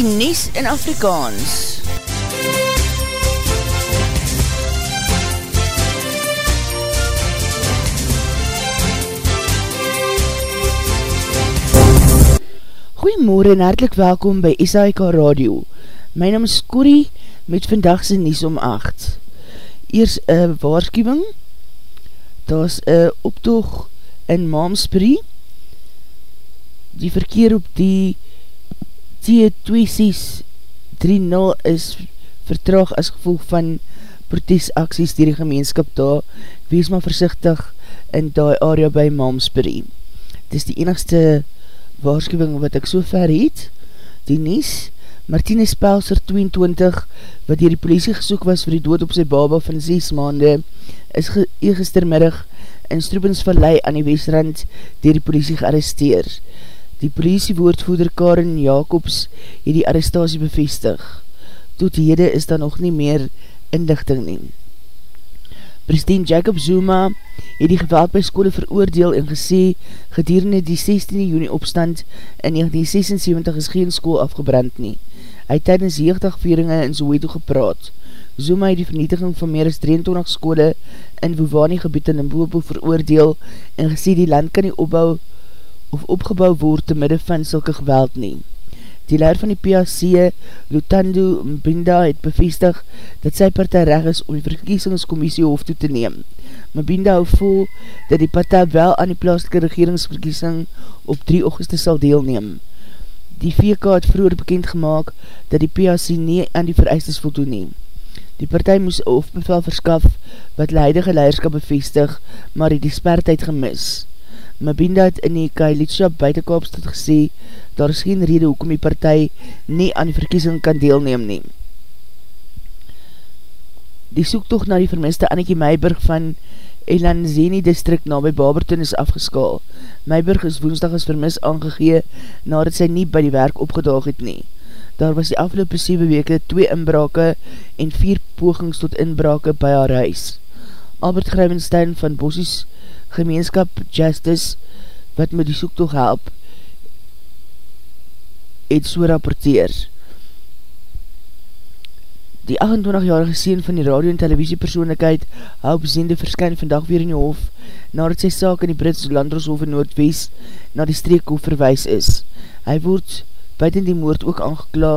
die Nies in Afrikaans. Goeiemorgen en hartelijk welkom by SAIK Radio. My naam is Corrie met vandagse Nies om 8. Eers een waarschuwing, daar is een optoog in Maamspree, die verkeer op die T2630 is vertraag as gevolg van protestaksies dier die gemeenskap daar. Wees maar versichtig in die area by Malmsbury. Het is die enigste waarschuwing wat ek so ver het. Die Nies, Martinez Pelser 22, wat dier die politie gesoek was vir die dood op sy baba van 6 maande, is ge gistermiddag in Stroopensvallei aan die Westrand dier die politie gearresteer. Die politiewoordvoeder Karen Jacobs het die arrestatie bevestig. Tot hede is daar nog nie meer inlichting neem. President Jacob Zuma het die geweld by skole veroordeel en gesê gedurende die 16 juni opstand in 1976 is geen school afgebrand nie. Hy het tydens jeugdagveringe in Soweto gepraat. Zuma het die vernietiging van meer as 23 skole in Wovani gebied in Mbobo veroordeel en gesê die land kan nie opbouw of opgebouw word te midde van sulke geweld neem. Die leer van die PAC, Lutando Mbinda, het bevestig dat sy partij reg is om die verkiesingscommissie hoofd toe te neem. Mbinda hou vol dat die partij wel aan die plaaslike regeringsverkiesing op 3 augustus sal deelneem. Die VK het vroeger bekend gemaakt dat die PAC nie aan die vereistes voldoen neem. Die partij moes hoofdbevel verskaf wat leidige leiderskap bevestig, maar het die spertijd gemis. Mabinda het in die Kailitsja buitenkaapstad gesê, daar is geen rede hoekom die partij nie aan die verkiesing kan deelneem neem. Die soektocht na die vermiste Annekie Meiburg van Elanzeni district na by Baberton is afgeskaal. Meiburg is woensdag as vermis aangegee nadat sy nie by die werk opgedaag het nie. Daar was die afgelopen 7 weke 2 inbrake en 4 pogings tot inbrake by haar huis. Albert Grijvenstein van Bossies gemeenskap Justice wat met die soektoog help het so rapporteer. Die 28-jarige sien van die radio en televisie persoonlikheid hou bezende verskyn vandag weer in die hof nadat sy saak in die Britse Landroshof in Noordwest na die streekhof verwijs is. Hy word buiten die moord ook aangekla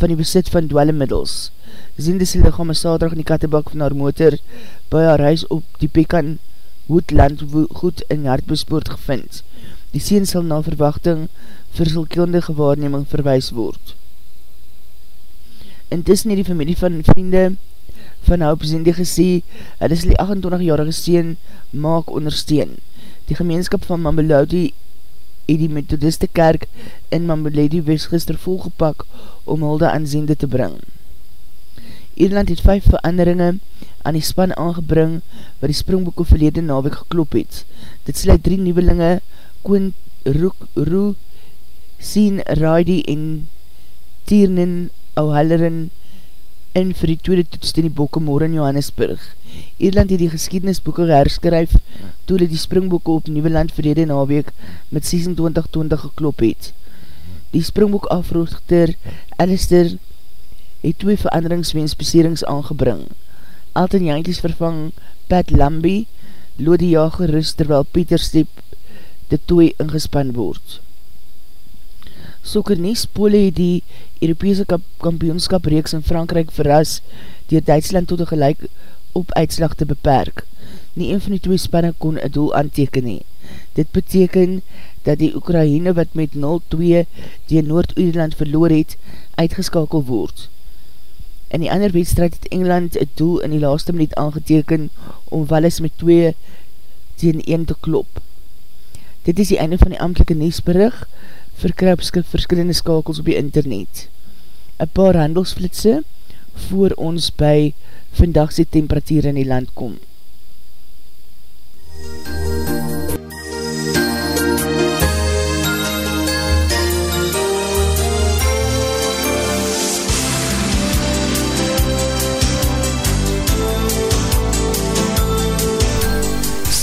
van die besit van dwellemiddels. Ziende sy lichaam is saterdag in die kattebak van haar motor by haar huis op die Pekan Hoedland goed in Hartbespoort gevind. Die sien sal na verwachting vir sulkundige waarneming verwijs word. Intussen het die familie van vriende van hou bezende gesê, het is die 28-jarige sien maak ondersteun. Die gemeenskap van Mambeloudi het die methodiste kerk in Mambeloudi wees gister volgepak om hulde aan zende te bring. Ierland het vijf veranderinge aan die span aangebring wat die springboeken verlede nawek geklop het. Dit sluit drie nieuwelinge, Koen Roek, Roe, Sien, Raidi en Tiernen, Ouhallerin in vir die tweede toets in die bokke morgen in Johannesburg. Ierland het die geschiedenisboeken herskryf toe die springboeken op Nieuweland verlede nawek met 26-20 geklop het. Die springboek afroogter Alistair het twee veranderingswens beserings aangebring. Alton Jankies vervang Pat Lambie, Lodi Jager rust terwyl Pieter Steep de tooi ingespan word. Sokkernies Pole het die Europese kampioenskap reeks in Frankrijk verras dier Duitsland tot een gelijk op uitslag te beperk. Nie een van die twee spanne kon een doel aanteken nie. Dit beteken dat die Oekraïne wat met 0-2 die Noord-Oedeland verloor het, uitgeskakel word. In die ander wedstrijd het Engeland het doel in die laaste minuut aangeteken om Wallis met 2 tegen 1 te klop. Dit is die einde van die amtelike neesberig vir krapske verskillende skakels op die internet. Een paar handelsflitse voor ons by vandagse temperatuur in die land komt.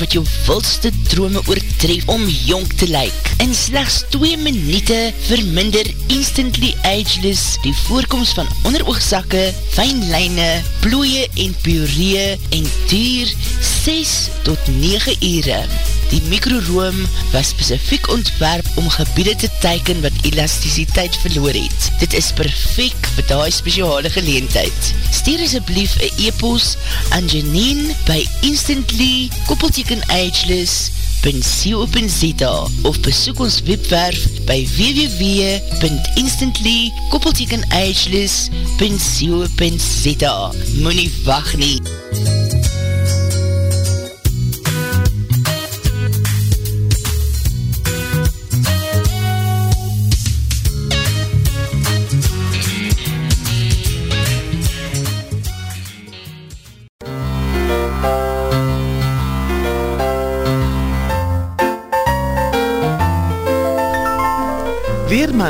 wat jou wildste drome oortref om jong te lyk. In slechts 2 minute verminder Instantly Ageless die voorkomst van onderoogzakke, fijnlijne, plooie en puree en duur 6 tot 9 ure. Die mikroroom was specifiek ontwerp om gebiede te teiken wat elasticiteit verloor het. Dit is perfect vir die speciale geleentheid. Stuur asjeblief een e-post aan Janine by instantly koppelteken ageless.co.za of besoek ons webwerf by www.instantly koppelteken ageless.co.za Moe nie wacht nie!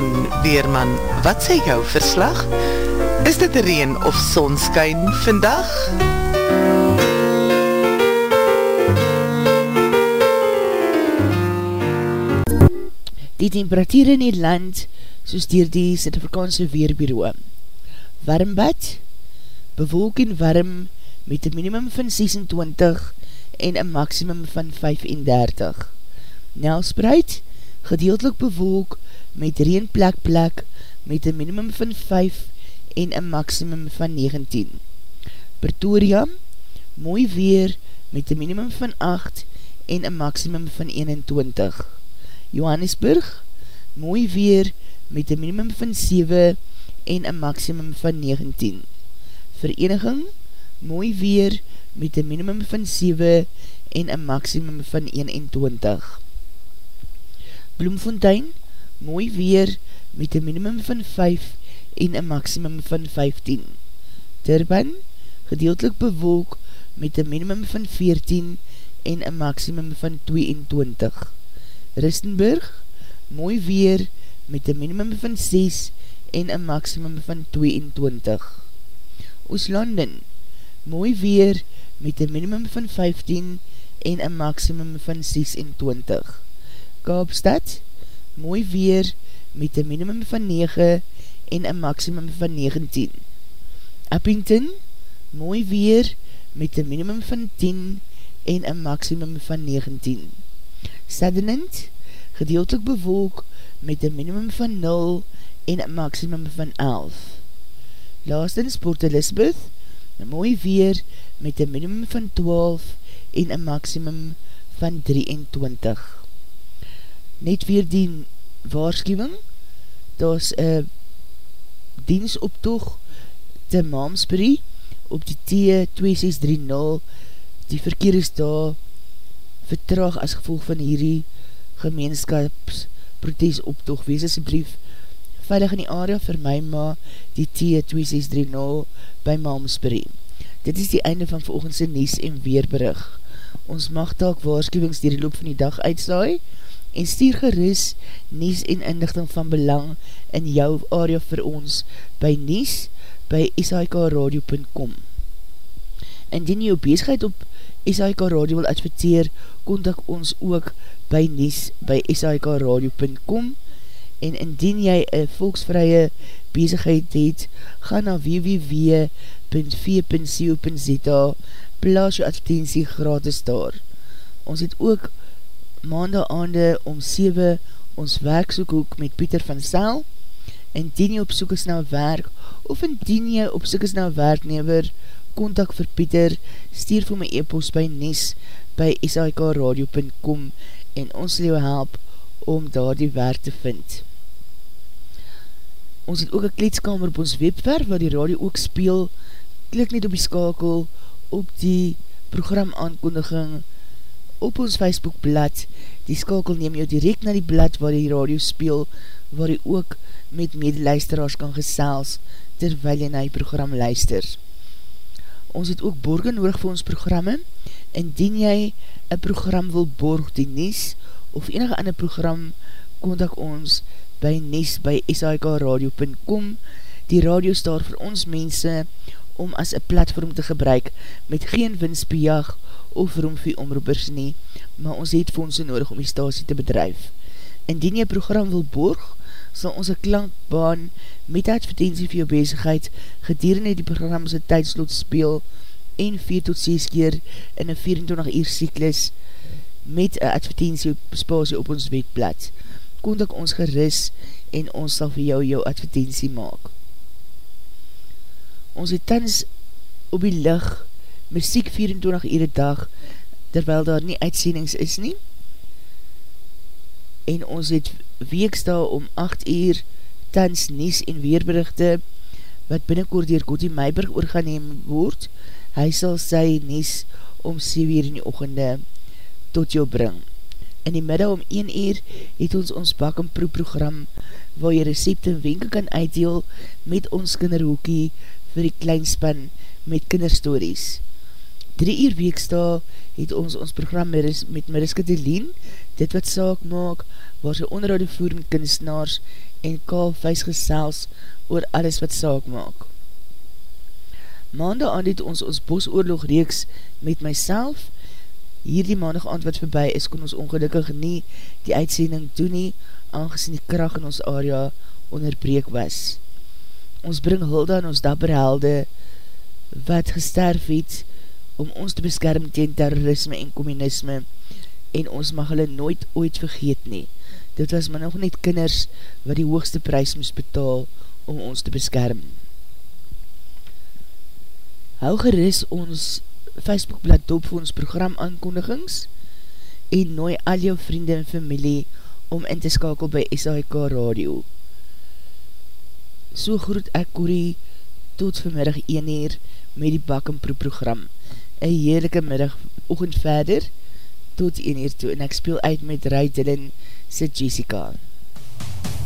Weerman, Weerman, wat sê jou verslag? Is dit reen of sonskyn vandag? Die temperatuur in die land, soos dier die Sint-Afrikaanse Weerbureau. Warm bad, bewolk en warm met een minimum van 26 en een maximum van 35. Nelspreid, gedeeltelik bewolk met reen plek plek met een minimum van 5 en een maximum van 19. Pretoria, mooi weer met een minimum van 8 en een maximum van 21. Johannesburg, mooi weer met een minimum van 7 en een maximum van 19. Vereniging, mooi weer met een minimum van 7 en een maximum van 21. Bloemfontein, mooi weer met een minimum van 5 en een maximum van 15. Durban, gedeeltelik bewolk met een minimum van 14 en een maximum van 22. Ristenburg, mooi weer met een minimum van 6 en een maximum van 22. Ooslanden, mooi weer met een minimum van 15 en een maximum van 26. Kaapstad, mooi weer met een minimum van 9 en een maximum van 19. Uppington, mooi weer met een minimum van 10 en een maximum van 19. Sutherland, gedeeltelik bewolk met een minimum van 0 en een maximum van 11. Laastens Port Elizabeth, mooi weer met een minimum van 12 en een maximum van 23 net weer die waarschuwing, daar is een diensoptoog te Malmsbury op die T2630, die verkeer is daar vertraag as gevolg van hierdie gemeenskapsprotesoptoog. Wees asjeblief veilig in die area vir my ma die T2630 by Malmsbury. Dit is die einde van volgendse Nies en Weerberig. Ons mag taak waarschuwings die loop van die dag uitsaai, en stuur gerus Nies en inlichting van belang in jou area vir ons by Nies by shkradio.com Indien jou bezigheid op SHK Radio wil adverteer, kontak ons ook by Nies by shkradio.com en indien jy een volksvrye bezigheid het, ga na www.v.co.za plaas jou advertentie gratis daar. Ons het ook maandag aande om 7 ons werksoekhoek met Pieter van Sel en dien jy op soek is na werk of indien jy op soek is na werknemer kontak vir Pieter stuur vir my e-post by nes by shikradio.com en ons sal jou help om daar die werk te vind. Ons het ook een kleedskamer op ons webwerf waar die radio ook speel. Klik net op die skakel op die program aankondiging op ons Facebookblad. Die skakel neem jou direct na die blad waar die radio speel, waar jy ook met medeluisteraars kan gesels, terwyl jy na die program luister. Ons het ook borgen nodig vir ons programme, indien jy een program wil borg die Nies, of enige ander program, kontak ons by Nies by shikradio.com. Die radio staar vir ons mense, om as een platform te gebruik met geen winstbejag of roemvie omroepers nie, maar ons het fondse nodig om die stasie te bedrijf. Indien jy program wil borg, sal ons een klankbaan met advertentie vir jou bezigheid gedurende die programse tydslot speel en 4 tot 6 keer in een 24 uur cyklus met een advertentie spasie op ons wetblad. Kontak ons geris en ons sal vir jou jou advertentie maak. Ons het tans op die licht muziek 24 uur dag terwyl daar nie uitsendings is nie en ons het weeksta om 8 uur tans nies en weerberichte wat binnenkort dier Gotti Meiberg oorganeem word hy sal sy nies om 7 uur in die ochende tot jou bring. In die middag om 1 uur het ons ons bak en proe program waar jy recepte en wenke kan uitdeel met ons kinderhoekie vir die kleinspan met kinderstories. 3 uur weeksta het ons ons program met Mariska Delien, dit wat saak maak, waar sy onderhoude voer met kunstenaars en kaal vuist gesels oor alles wat saak maak. Maandag aan het ons ons bosoorlog reeks met myself. Hierdie maandag aand wat voorbij is, kon ons ongelukkig nie die uitsending doen nie, aangezien die kracht in ons area onderbreek was. Ons bring hulde aan ons dapper helde wat gesterf het om ons te beskerm tegen terrorisme en communisme en ons mag hulle nooit ooit vergeet nie. Dit was maar nog net kinders wat die hoogste prijs moes betaal om ons te beskerm hou geris ons Facebookblad dop vir ons program aankondigings en nooi al jou vriende en familie om in te skakel by SHK Radio. So groet ek Corrie tot vanmiddag 1 uur met die Bak en Pro program. Een heerlijke middag oogend verder tot 1 uur toe en ek speel uit met Rai Dillon sy Jessica. Jessica